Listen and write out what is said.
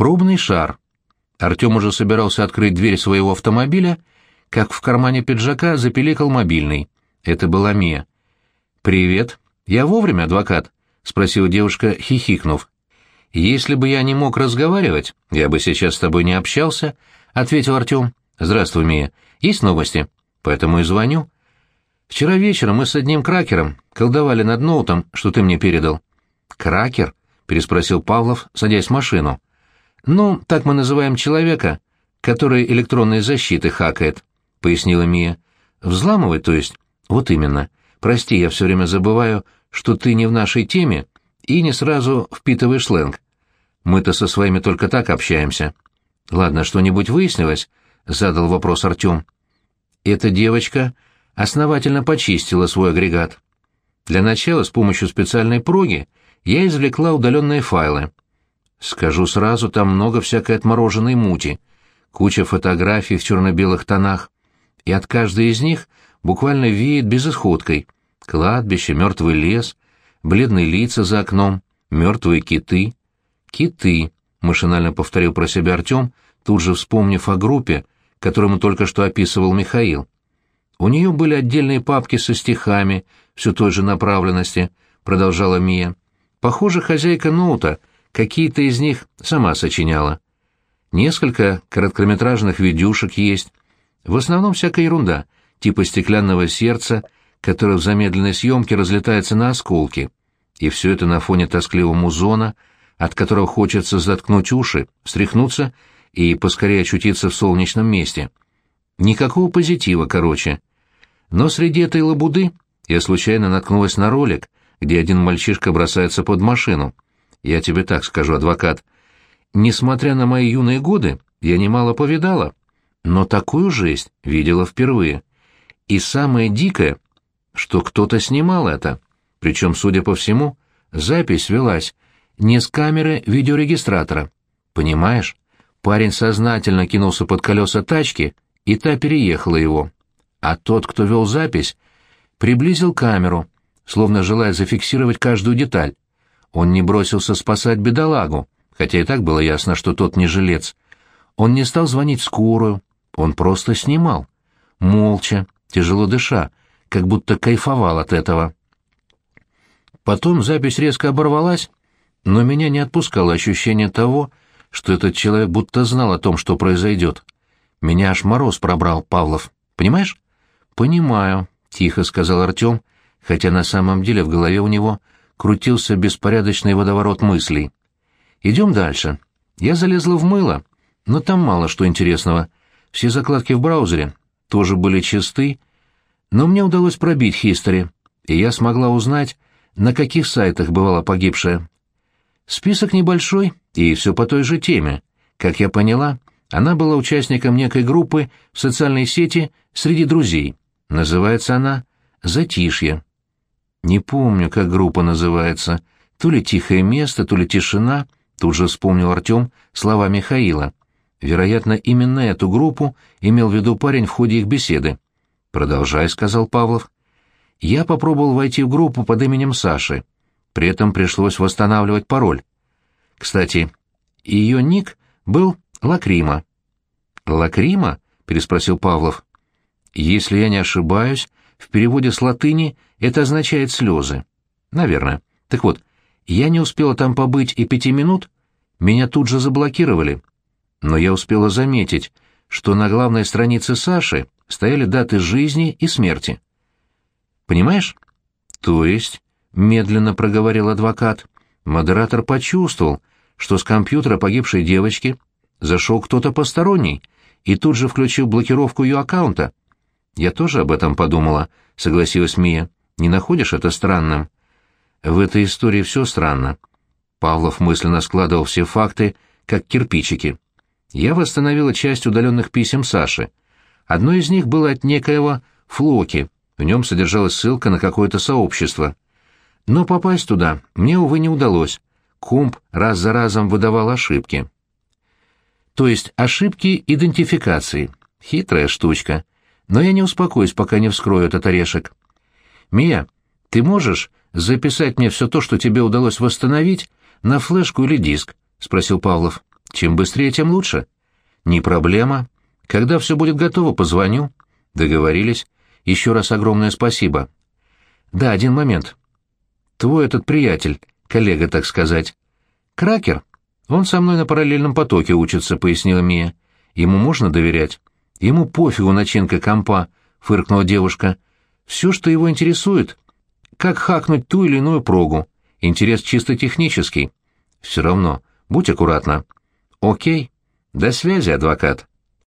Пробный шар. Артем уже собирался открыть дверь своего автомобиля, как в кармане пиджака запеликал мобильный. Это была Мия. «Привет. Я вовремя, адвокат?» — спросила девушка, хихикнув. «Если бы я не мог разговаривать, я бы сейчас с тобой не общался», — ответил Артем. «Здравствуй, Мия. Есть новости? Поэтому и звоню. Вчера вечером мы с одним кракером колдовали над ноутом, что ты мне передал». «Кракер?» — переспросил Павлов, садясь в машину. «Ну, так мы называем человека, который электронные защиты хакает», — пояснила Мия. «Взламывать, то есть?» «Вот именно. Прости, я все время забываю, что ты не в нашей теме и не сразу впитываешь сленг. Мы-то со своими только так общаемся». «Ладно, что-нибудь выяснилось?» — задал вопрос Артем. «Эта девочка основательно почистила свой агрегат. Для начала с помощью специальной проги я извлекла удаленные файлы. Скажу сразу, там много всякой отмороженной мути, куча фотографий в черно-белых тонах, и от каждой из них буквально веет безысходкой. Кладбище, мертвый лес, бледные лица за окном, мертвые киты. Киты, машинально повторил про себя Артем, тут же вспомнив о группе, которую ему только что описывал Михаил. У нее были отдельные папки со стихами, все той же направленности, продолжала Мия. Похоже, хозяйка ноута какие-то из них сама сочиняла. Несколько короткометражных видюшек есть. В основном всякая ерунда, типа стеклянного сердца, которое в замедленной съемке разлетается на осколки. И все это на фоне тоскливого музона, от которого хочется заткнуть уши, встряхнуться и поскорее очутиться в солнечном месте. Никакого позитива, короче. Но среди этой лабуды я случайно наткнулась на ролик, где один мальчишка бросается под машину. Я тебе так скажу, адвокат. Несмотря на мои юные годы, я немало повидала, но такую жесть видела впервые. И самое дикое, что кто-то снимал это. Причем, судя по всему, запись велась не с камеры видеорегистратора. Понимаешь? Парень сознательно кинулся под колеса тачки, и та переехала его. А тот, кто вел запись, приблизил камеру, словно желая зафиксировать каждую деталь. Он не бросился спасать бедолагу, хотя и так было ясно, что тот не жилец. Он не стал звонить скорую, он просто снимал. Молча, тяжело дыша, как будто кайфовал от этого. Потом запись резко оборвалась, но меня не отпускало ощущение того, что этот человек будто знал о том, что произойдет. Меня аж мороз пробрал, Павлов. Понимаешь? Понимаю, тихо сказал Артем, хотя на самом деле в голове у него крутился беспорядочный водоворот мыслей. Идем дальше. Я залезла в мыло, но там мало что интересного. Все закладки в браузере тоже были чисты, но мне удалось пробить хистори, и я смогла узнать, на каких сайтах бывала погибшая. Список небольшой, и все по той же теме. Как я поняла, она была участником некой группы в социальной сети среди друзей. Называется она «Затишье». Не помню, как группа называется. То ли «Тихое место», то ли «Тишина», тут же вспомнил Артем слова Михаила. Вероятно, именно эту группу имел в виду парень в ходе их беседы. «Продолжай», — сказал Павлов. Я попробовал войти в группу под именем Саши. При этом пришлось восстанавливать пароль. Кстати, ее ник был Лакрима. «Лакрима?» — переспросил Павлов. «Если я не ошибаюсь, в переводе с латыни это означает «слезы». Наверное. Так вот, я не успела там побыть и пяти минут, меня тут же заблокировали. Но я успела заметить, что на главной странице Саши стояли даты жизни и смерти. Понимаешь? То есть, медленно проговорил адвокат, модератор почувствовал, что с компьютера погибшей девочки зашел кто-то посторонний и тут же включил блокировку ее аккаунта. Я тоже об этом подумала, согласилась Мия. Не находишь это странным? В этой истории все странно. Павлов мысленно складывал все факты, как кирпичики. Я восстановила часть удаленных писем Саши. Одно из них было от некоего Флоки, в нем содержалась ссылка на какое-то сообщество. Но попасть туда мне, увы, не удалось. Комп раз за разом выдавал ошибки. То есть ошибки идентификации. Хитрая штучка. Но я не успокоюсь, пока не вскрою этот орешек. Мия, ты можешь записать мне все то, что тебе удалось восстановить, на флешку или диск? — спросил Павлов. Чем быстрее, тем лучше. Не проблема. Когда все будет готово, позвоню. Договорились. Еще раз огромное спасибо. Да, один момент. Твой этот приятель, коллега, так сказать. Кракер. Он со мной на параллельном потоке учится, пояснила Мия. Ему можно доверять? Ему пофигу начинка компа, фыркнула девушка. Все, что его интересует, как хакнуть ту или иную прогу. Интерес чисто технический. Все равно, будь аккуратна. Окей. До связи, адвокат.